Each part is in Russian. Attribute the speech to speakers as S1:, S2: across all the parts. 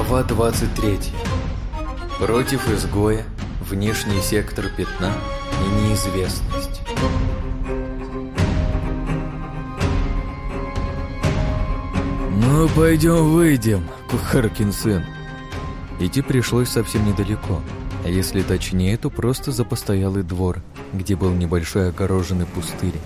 S1: Глава 23. Против изгоя, внешний сектор пятна и неизвестность.
S2: «Ну, пойдем выйдем, Кухаркин сын». Идти пришлось совсем недалеко, а если точнее, то просто за постоялый двор, где был небольшой огороженный пустырь.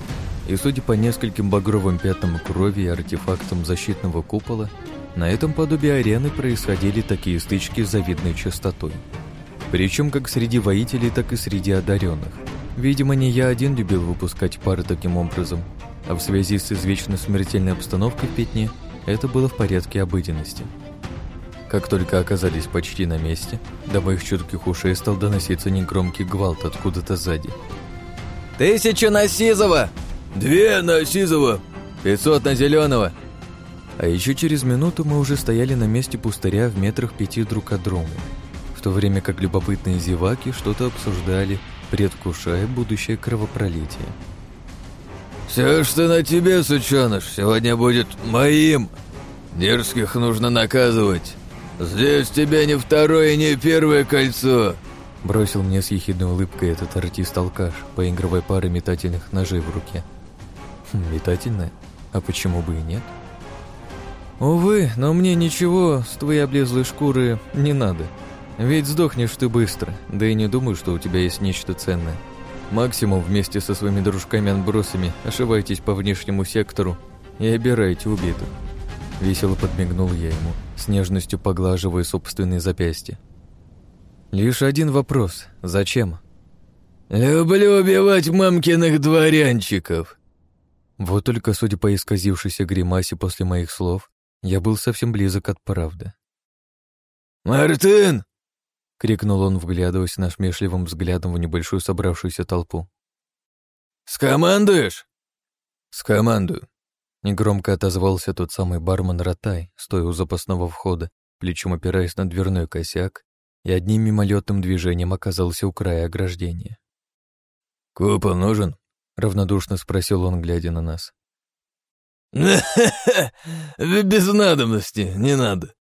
S2: И судя по нескольким багровым пятнам крови и артефактам защитного купола, на этом подобии арены происходили такие стычки с завидной частотой. Причем как среди воителей, так и среди одаренных. Видимо, не я один любил выпускать пары таким образом, а в связи с извечно смертельной обстановкой в пятне это было в порядке обыденности. Как только оказались почти на месте, до моих чутких ушей стал доноситься негромкий гвалт откуда-то сзади.
S3: «Тысячу на Сизова!»
S2: «Две на Сизова!» «Пятьсот на Зеленого!» А еще через минуту мы уже стояли на месте пустыря в метрах пяти друг от друга, в то время как любопытные зеваки что-то обсуждали, предвкушая будущее кровопролитие.
S4: «Все, что на тебе, сученыш, сегодня будет моим. Дерзких нужно наказывать. Здесь тебе не второе, не первое кольцо!»
S2: Бросил мне с ехидной улыбкой этот артист-алкаш, поигрывая парой метательных ножей в руке. Хм, метательная? А почему бы и нет? Увы, но мне ничего с твоей облезлой шкуры не надо. Ведь сдохнешь ты быстро, да и не думаю, что у тебя есть нечто ценное. Максимум вместе со своими дружками-отбросами ошивайтесь по внешнему сектору и обираете убитых. Весело подмигнул я ему, с нежностью поглаживая собственные запястья. Лишь один вопрос. Зачем?
S4: «Люблю убивать мамкиных дворянчиков!»
S2: Вот только, судя по исказившейся гримасе после моих слов, я был совсем близок от правды.
S4: «Мартын!»
S2: — крикнул он, вглядываясь насмешливым взглядом в небольшую собравшуюся толпу.
S4: «Скомандуешь?»
S2: «Скомандую», — негромко отозвался тот самый бармен Ротай, стоя у запасного входа, плечом опираясь на дверной косяк, и одним мимолетным движением оказался у края ограждения.
S4: «Купол нужен?»
S2: — равнодушно спросил он, глядя на нас.
S4: Без надобности, не надо.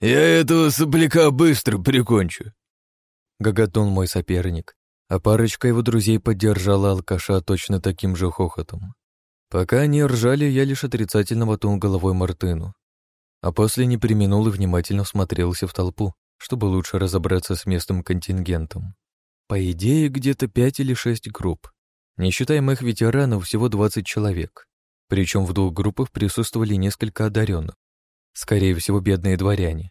S4: Я этого сопляка быстро прикончу.
S2: Гоготнул мой соперник, а парочка его друзей поддержала алкаша точно таким же хохотом. Пока они ржали, я лишь отрицательно мотнул головой Мартыну. А после не применул и внимательно смотрелся в толпу, чтобы лучше разобраться с местным контингентом. По идее, где-то пять или шесть групп. Не считая моих ветеранов, всего двадцать человек. Причем в двух группах присутствовали несколько одаренных. Скорее всего, бедные дворяне.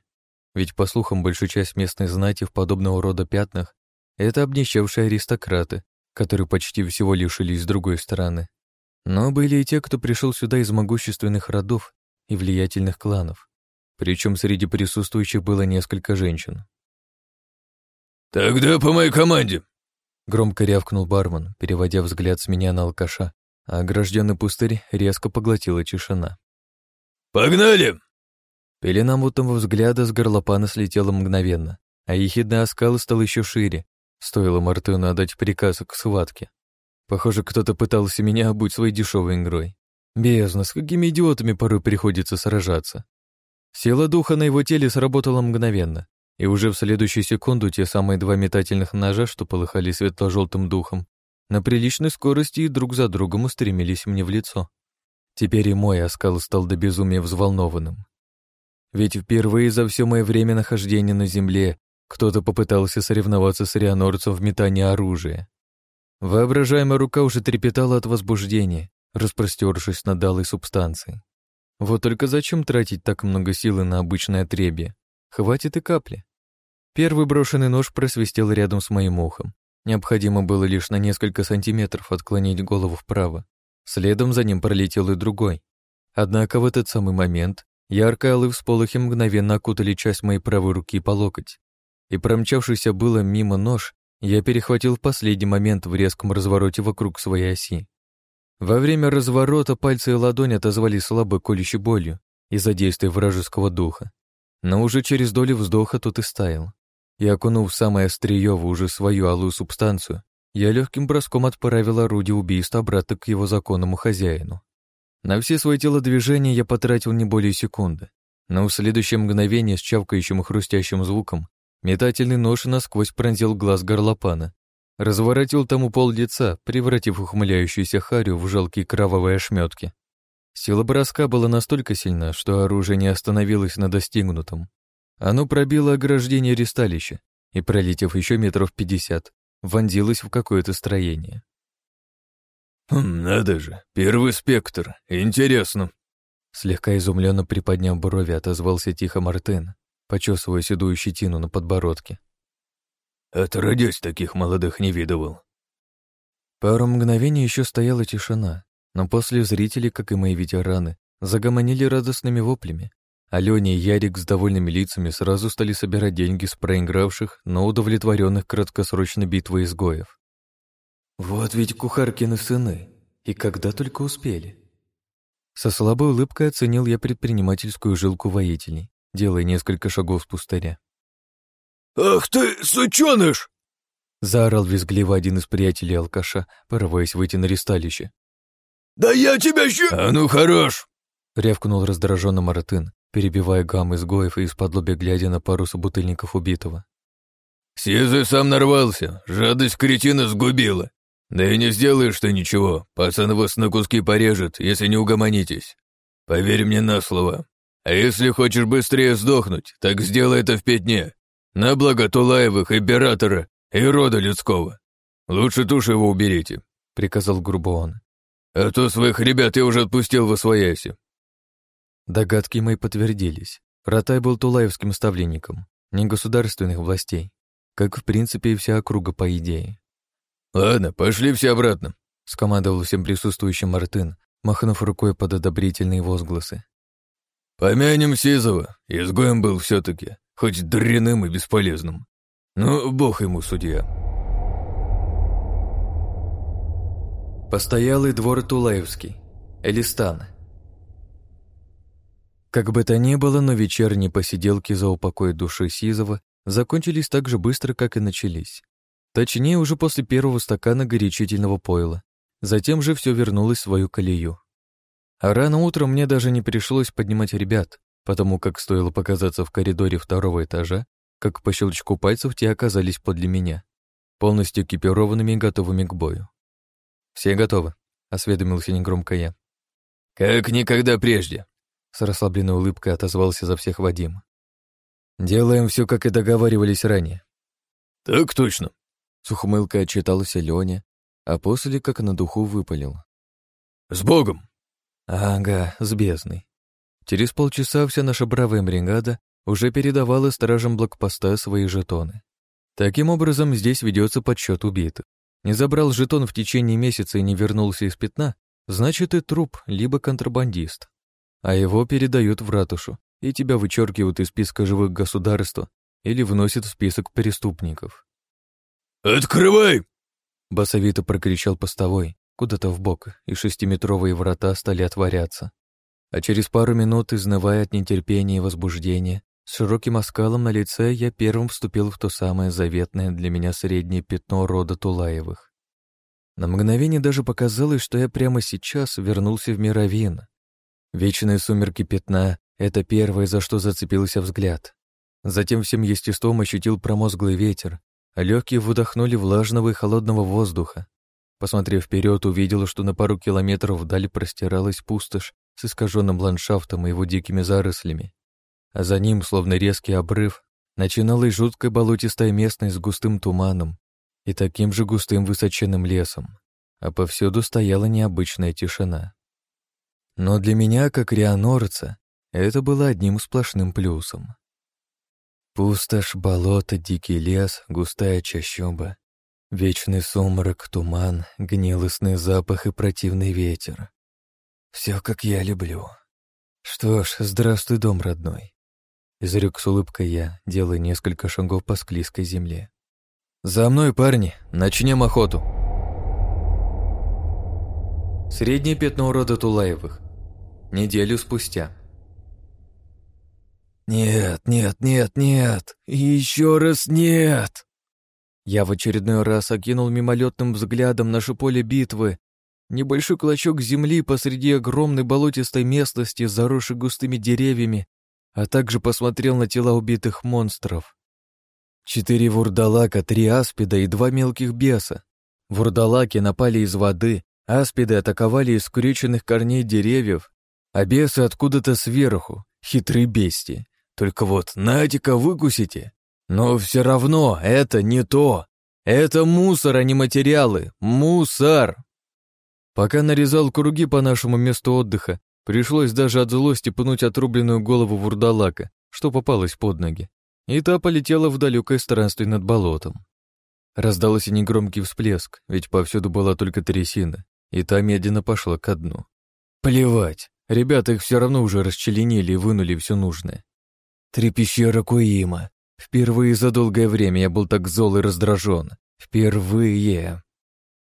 S2: Ведь, по слухам, большую часть местной знати в подобного рода пятнах — это обнищавшие аристократы, которые почти всего лишились с другой стороны. Но были и те, кто пришел сюда из могущественных родов и влиятельных кланов. Причем среди присутствующих было несколько женщин.
S4: «Тогда по моей команде!»
S2: Громко рявкнул бармен, переводя взгляд с меня на алкаша, огражденный пустырь резко поглотила тишина.
S4: «Погнали!»
S2: Пелена мутного взгляда с горлопана слетела мгновенно, а ехидный оскал стал еще шире. Стоило Мартыну отдать приказ к схватке. Похоже, кто-то пытался меня обуть своей дешевой игрой. Бездна, с какими идиотами порой приходится сражаться. Сила духа на его теле сработала мгновенно, и уже в следующую секунду те самые два метательных ножа, что полыхали светло-желтым духом, на приличной скорости и друг за другом устремились мне в лицо. Теперь и мой оскал стал до безумия взволнованным. Ведь впервые за все мое время нахождения на земле кто-то попытался соревноваться с рианорцем в метании оружия. Воображаемая рука уже трепетала от возбуждения, распростершись над алой субстанцией. Вот только зачем тратить так много силы на обычное отребье? Хватит и капли. Первый брошенный нож просвистел рядом с моим ухом, Необходимо было лишь на несколько сантиметров отклонить голову вправо. Следом за ним пролетел и другой. Однако в этот самый момент яркие алые всполохи мгновенно окутали часть моей правой руки по локоть. И промчавшийся было мимо нож, я перехватил в последний момент в резком развороте вокруг своей оси. Во время разворота пальцы и ладонь отозвались слабой колющей болью из-за действия вражеского духа. Но уже через долю вздоха тот и стаял и, окунув самое острие в уже свою алую субстанцию, я легким броском отправил орудие убийства обратно к его законному хозяину. На все свои телодвижения я потратил не более секунды, Но в следующее мгновение с чавкающим и хрустящим звуком метательный нож насквозь пронзил глаз горлопана, разворотил тому пол лица, превратив ухмыляющуюся харю в жалкие кровавые ошметки. Сила броска была настолько сильна, что оружие не остановилось на достигнутом. Оно пробило ограждение ресталища и, пролетев еще метров пятьдесят, вонзилось в какое-то строение.
S4: «Хм, «Надо же, первый спектр, интересно!»
S2: Слегка изумленно приподняв брови, отозвался тихо Мартен, почесывая седую щетину на подбородке.
S4: Отродясь, таких молодых не видывал.
S2: Пару мгновений еще стояла тишина, но после зрители, как и мои ветераны, загомонили радостными воплями. А Леня и Ярик с довольными лицами сразу стали собирать деньги с проигравших, но удовлетворенных краткосрочной битвой изгоев. Вот ведь кухаркины сыны, и когда только успели. Со слабой улыбкой оценил я предпринимательскую жилку воителей, делая несколько шагов с пустыря.
S4: «Ах ты, сучёныш!»
S2: Заорал визгливо один из приятелей алкаша, порываясь выйти на ристалище.
S4: «Да я тебя щу...» «А ну хорош!»
S2: Рявкнул раздраженно Маратын, перебивая гам изгоев и из-под глядя на пару собутыльников убитого.
S4: «Сизый сам нарвался, жадость кретина сгубила. Да и не сделаешь ты ничего, пацан вас на куски порежет, если не угомонитесь. Поверь мне на слово. А если хочешь быстрее сдохнуть, так сделай это в пятне. На благо Тулаевых, императора и рода людского. Лучше тушь его уберите», — приказал грубо он. «А то своих ребят я уже отпустил в освояси».
S2: Догадки мои подтвердились. Ратай был тулаевским ставленником, не государственных властей, как в принципе и вся округа по идее.
S4: «Ладно, пошли все обратно», —
S2: скомандовал всем присутствующим Мартын, махнув рукой под одобрительные возгласы.
S4: «Помянем Сизова, изгоем был все таки хоть дряным и бесполезным. Ну, бог ему судья».
S1: Постоялый двор Тулаевский. Элистан.
S2: Как бы то ни было, но вечерние посиделки за упокой души Сизова закончились так же быстро, как и начались. Точнее, уже после первого стакана горячительного пойла. Затем же все вернулось в свою колею. А рано утром мне даже не пришлось поднимать ребят, потому как стоило показаться в коридоре второго этажа, как по щелчку пальцев те оказались подле меня, полностью экипированными и готовыми к бою. «Все готовы», — осведомился негромко я.
S4: «Как никогда прежде», —
S2: с расслабленной улыбкой отозвался за всех Вадим. «Делаем все, как и договаривались ранее».
S4: «Так точно»,
S2: с ухмылкой отчитался Леня, а после как на духу выпалил.
S4: «С Богом!»
S2: «Ага, с бездной». Через полчаса вся наша бравая бригада уже передавала стражам блокпоста свои жетоны. Таким образом, здесь ведется подсчет убитых. Не забрал жетон в течение месяца и не вернулся из пятна, значит и труп, либо контрабандист. А его передают в ратушу, и тебя вычеркивают из списка живых государства или вносят в список преступников.
S4: «Открывай!»
S2: Басовито прокричал постовой, куда-то в бок, и шестиметровые врата стали отворяться. А через пару минут, изнывая от нетерпения и возбуждения, с широким оскалом на лице я первым вступил в то самое заветное для меня среднее пятно рода Тулаевых. На мгновение даже показалось, что я прямо сейчас вернулся в Мировин. Вечные сумерки пятна — это первое, за что зацепился взгляд. Затем всем естеством ощутил промозглый ветер, а легкие выдохнули влажного и холодного воздуха. Посмотрев вперед, увидел, что на пару километров вдали простиралась пустошь с искаженным ландшафтом и его дикими зарослями. А за ним, словно резкий обрыв, начиналась жуткая болотистая местность с густым туманом и таким же густым высоченным лесом, а повсюду стояла необычная тишина. Но для меня, как рианорца, это было одним сплошным плюсом. Пустошь, болото, дикий лес, густая чащоба, вечный сумрак, туман, гнилостный запах и противный ветер. Все, как я люблю. Что ж, здравствуй, дом родной. Изрек с улыбкой я, делая несколько шагов по склизкой земле. «За мной, парни! Начнем охоту!»
S1: Среднее пятно рода Тулаевых. Неделю спустя.
S2: «Нет, нет, нет, нет! Еще раз нет!» Я в очередной раз окинул мимолетным взглядом наше поле битвы. Небольшой клочок земли посреди огромной болотистой местности, заросшей густыми деревьями, а также посмотрел на тела убитых монстров. Четыре вурдалака, три аспида и два мелких беса. Вурдалаки напали из воды, аспиды атаковали из скрюченных корней деревьев, а бесы откуда-то сверху, хитрые бести. Только вот, нате-ка выкусите. Но все равно это не то. Это мусор, а не материалы. Мусор! Пока нарезал круги по нашему месту отдыха, пришлось даже от злости пнуть отрубленную голову вурдалака, что попалось под ноги и та полетела в далекое странствие над болотом. Раздался негромкий всплеск, ведь повсюду была только трясина, и та медленно пошла ко дну. Плевать, ребята их все равно уже расчленили и вынули все нужное. Три пещеры Куима. Впервые за долгое время я был так зол и раздражен. Впервые.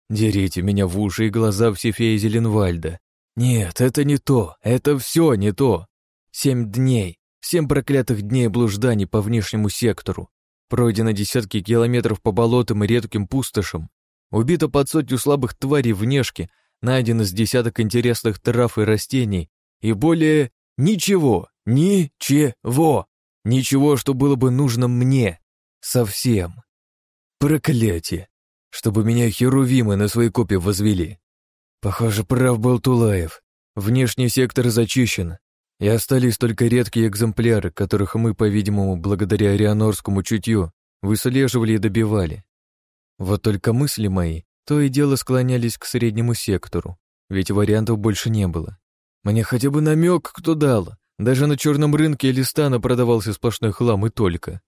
S2: Дерите меня в уши и глаза все феи Зеленвальда. Нет, это не то, это все не то. Семь дней, Семь проклятых дней блужданий по внешнему сектору. Пройдено десятки километров по болотам и редким пустошам. Убито под сотню слабых тварей внешки, найдено с десяток интересных трав и растений. И более ничего, ничего, ничего, что было бы нужно мне. Совсем. Проклятие. Чтобы меня херувимы на свои копии возвели. Похоже, прав был Тулаев. Внешний сектор зачищен, и остались только редкие экземпляры, которых мы, по-видимому, благодаря арианорскому чутью, выслеживали и добивали. Вот только мысли мои то и дело склонялись к среднему сектору, ведь вариантов больше не было. Мне хотя бы намек кто дал, даже на черном рынке Элистана продавался сплошной хлам и только.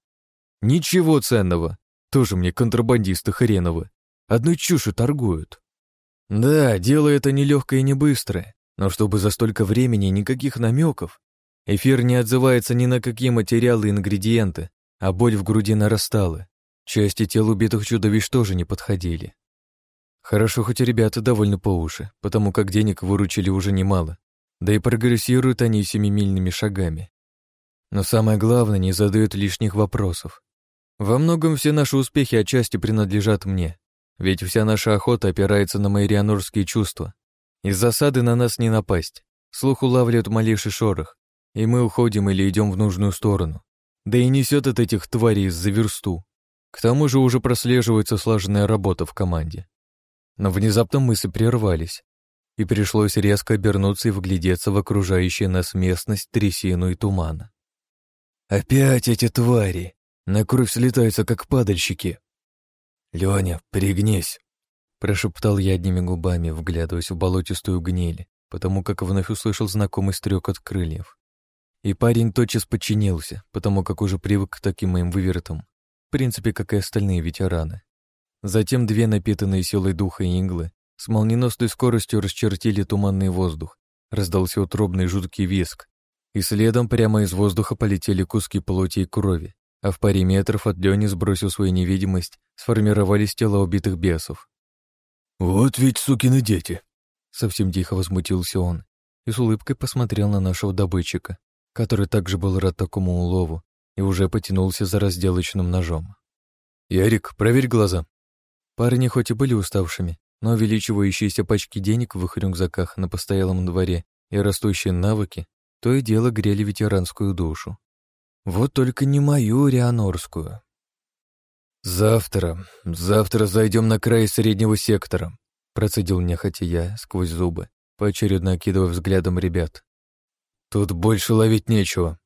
S2: Ничего ценного, тоже мне контрабандисты хреновы, одной чушью торгуют. Да, дело это нелегкое и не быстрое, но чтобы за столько времени никаких намеков, эфир не отзывается ни на какие материалы и ингредиенты, а боль в груди нарастала. Части тел убитых чудовищ тоже не подходили. Хорошо, хоть ребята довольны по уши, потому как денег выручили уже немало, да и прогрессируют они семимильными шагами. Но самое главное, не задают лишних вопросов. Во многом все наши успехи отчасти принадлежат мне, ведь вся наша охота опирается на мои рианорские чувства, из засады на нас не напасть. Слух улавливает малейший шорох, и мы уходим или идем в нужную сторону. Да и несет от этих тварей за версту. К тому же уже прослеживается слаженная работа в команде. Но внезапно мысли прервались, и пришлось резко обернуться и вглядеться в окружающую нас местность, трясину и тумана. «Опять эти твари! На кровь слетаются, как падальщики!» «Леня, пригнись!» Прошептал я одними губами, вглядываясь в болотистую гниль, потому как вновь услышал знакомый стрек от крыльев. И парень тотчас подчинился, потому как уже привык к таким моим вывертам, в принципе, как и остальные ветераны. Затем две напитанные силой духа иглы с молниеносной скоростью расчертили туманный воздух, раздался утробный жуткий виск, и следом прямо из воздуха полетели куски плоти и крови, а в паре метров от Лёни сбросил свою невидимость, сформировались тела убитых бесов.
S4: «Вот ведь сукины дети!»
S2: Совсем тихо возмутился он и с улыбкой посмотрел на нашего добытчика, который также был рад такому улову и уже потянулся за разделочным ножом. «Ярик, проверь глаза». Парни хоть и были уставшими, но увеличивающиеся пачки денег в их рюкзаках на постоялом дворе и растущие навыки то и дело грели ветеранскую душу. Вот только не мою рианорскую. «Завтра, завтра зайдем на край среднего сектора», процедил нехотя я сквозь зубы, поочередно окидывая взглядом ребят. «Тут больше ловить нечего».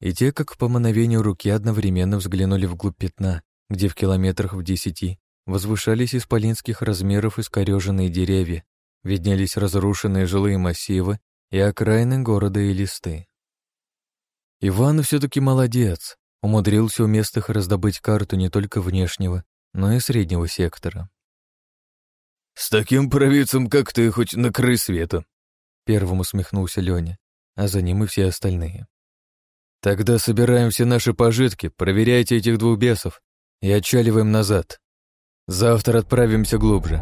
S2: И те, как по мановению руки, одновременно взглянули вглубь пятна, где в километрах в десяти возвышались исполинских размеров искореженные деревья, виднелись разрушенные жилые массивы и окраины города и листы. Иван все-таки молодец, умудрился у местных раздобыть карту не только внешнего, но и среднего сектора.
S4: «С таким провидцем, как ты, хоть на край света!»
S2: Первым усмехнулся Леня, а за ним и все остальные. «Тогда собираем все наши пожитки, проверяйте этих двух бесов и отчаливаем назад. Завтра отправимся глубже».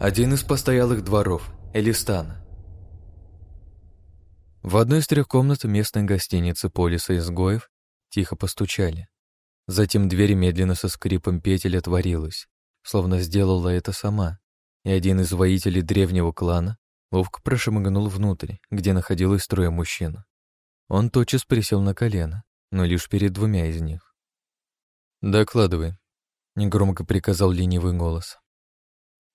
S2: Один из постоялых дворов, Элистан, в одной из трех комнат местной гостиницы полиса изгоев тихо постучали. Затем дверь медленно со скрипом петель отворилась, словно сделала это сама, и один из воителей древнего клана ловко прошмыгнул внутрь, где находилось трое мужчин. Он тотчас присел на колено, но лишь перед двумя из них. «Докладывай», — негромко приказал ленивый голос.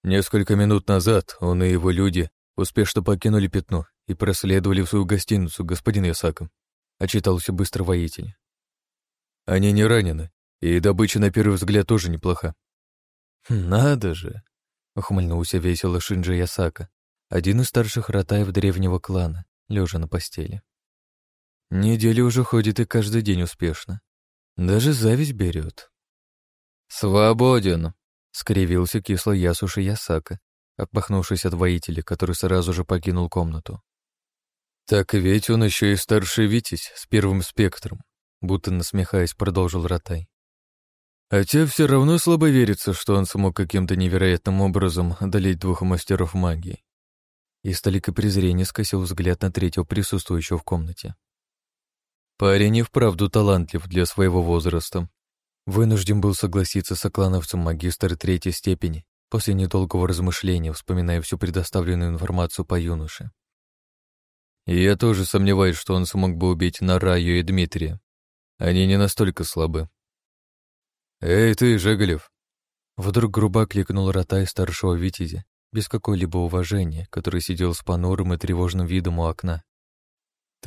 S4: Несколько минут назад он и его люди успешно покинули пятно и проследовали в свою гостиницу, господин Ясаком, отчитался быстро воитель. Они не ранены, и добыча на первый взгляд тоже неплоха.
S2: «Надо же!» — ухмыльнулся весело Шинджи Ясака, один из старших ротаев древнего клана, лежа на постели. Неделю уже ходит и каждый день успешно. Даже зависть берет. «Свободен!» — скривился кисло Ясуши Ясака, отмахнувшись от воителя, который сразу же покинул комнату.
S4: «Так ведь он еще и старший Витязь с первым спектром»,
S2: будто насмехаясь, продолжил Ротай.
S4: Хотя все равно слабо верится, что он смог каким-то невероятным образом одолеть двух мастеров магии.
S2: И с толикой презрения скосил взгляд на третьего присутствующего в комнате.
S4: Парень и вправду талантлив для своего возраста.
S2: Вынужден был согласиться с оклановцем магистр третьей степени после недолгого размышления, вспоминая всю предоставленную информацию по юноше.
S4: И я тоже сомневаюсь, что он смог бы убить Нараю и Дмитрия. Они не настолько слабы. «Эй, ты, Жеголев!»
S2: Вдруг грубо кликнул ротай старшего Витязя, без какого-либо уважения, который сидел с понурым и тревожным видом у окна.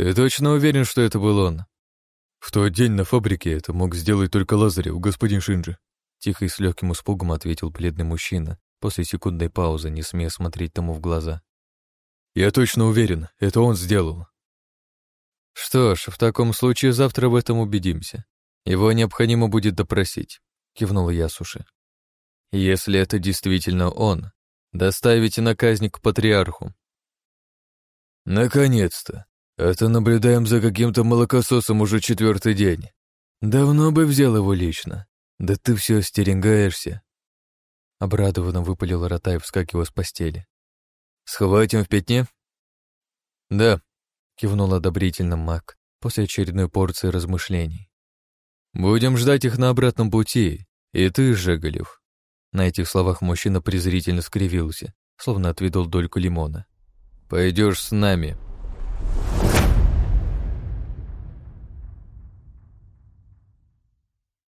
S4: «Ты точно уверен, что это был он?» «В тот день на фабрике это мог сделать только Лазарев, господин Шинджи»,
S2: тихо и с легким испугом ответил бледный мужчина, после секундной паузы, не смея смотреть тому в глаза.
S4: «Я точно уверен, это он сделал».
S2: «Что ж, в таком случае завтра в этом убедимся. Его необходимо будет допросить», — кивнула Ясуши. «Если это действительно он, доставите наказник к патриарху».
S4: «Наконец-то! Это наблюдаем за каким-то молокососом уже четвертый день. Давно бы взял его лично. Да ты все остерегаешься».
S2: Обрадованно выпалил Ротай, вскакивая с постели.
S4: «Схватим в пятне?»
S2: «Да», — кивнул одобрительно маг после очередной порции размышлений.
S4: Будем ждать их на обратном пути. И ты, Жеголев».
S2: На этих словах мужчина презрительно скривился, словно отведал дольку лимона.
S4: «Пойдешь с нами».